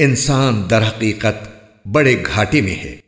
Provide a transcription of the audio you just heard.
انسان در حقیقت بڑے گھاٹے میں ہے۔